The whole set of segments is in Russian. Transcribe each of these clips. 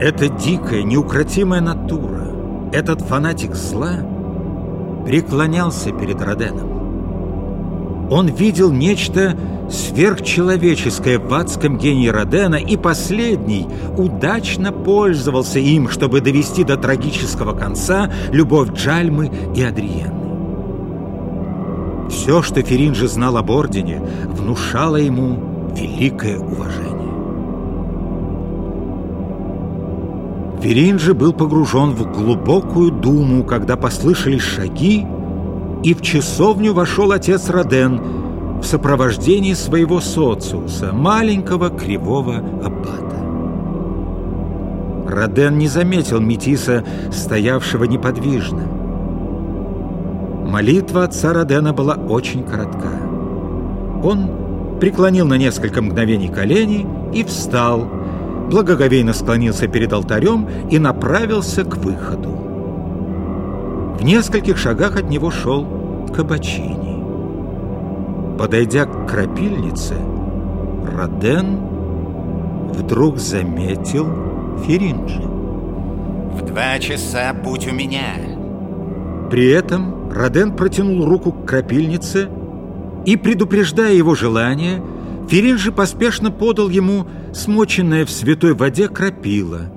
Эта дикая, неукротимая натура, этот фанатик зла преклонялся перед Роденом. Он видел нечто сверхчеловеческое в адском гении Родена, и последний удачно пользовался им, чтобы довести до трагического конца любовь Джальмы и Адриены. Все, что Феринджи знал об Ордене, внушало ему великое уважение. Феринджи был погружен в глубокую думу, когда послышались шаги, и в часовню вошел отец Роден в сопровождении своего социуса, маленького кривого аббата. Роден не заметил Метиса, стоявшего неподвижно. Молитва отца Родена была очень коротка. Он преклонил на несколько мгновений колени и встал, благоговейно склонился перед алтарем и направился к выходу. В нескольких шагах от него шел Кабачини. Подойдя к крапильнице, Роден вдруг заметил Феринджи. В два часа будь у меня. При этом Роден протянул руку к крапильнице и, предупреждая его желание, Феринджи поспешно подал ему смоченное в святой воде крапила.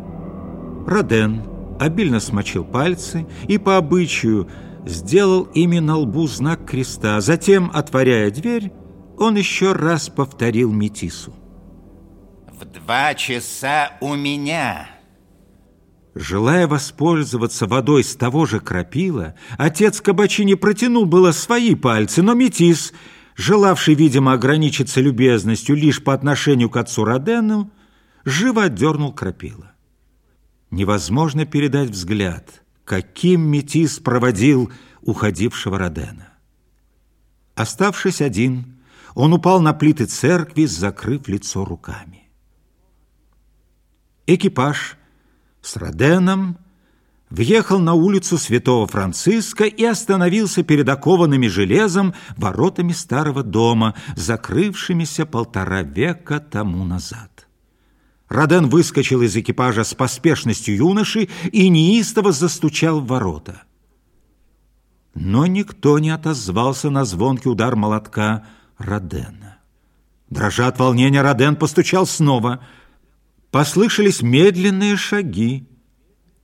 Роден обильно смочил пальцы и по обычаю сделал ими на лбу знак креста. Затем, отворяя дверь, он еще раз повторил Метису. В два часа у меня. Желая воспользоваться водой с того же крапила, отец Кабачини протянул было свои пальцы, но Метис желавший, видимо, ограничиться любезностью лишь по отношению к отцу Родену, живо отдернул крапила. Невозможно передать взгляд, каким Метис проводил уходившего Родена. Оставшись один, он упал на плиты церкви, закрыв лицо руками. Экипаж с Роденом въехал на улицу Святого Франциска и остановился перед окованными железом воротами старого дома, закрывшимися полтора века тому назад. Роден выскочил из экипажа с поспешностью юноши и неистово застучал в ворота. Но никто не отозвался на звонкий удар молотка Родена. Дрожа от волнения, Роден постучал снова. Послышались медленные шаги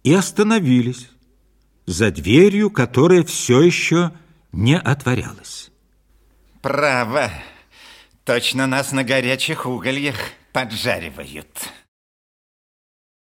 и остановились за дверью, которая все еще не отворялась. Право, точно нас на горячих угольях поджаривают.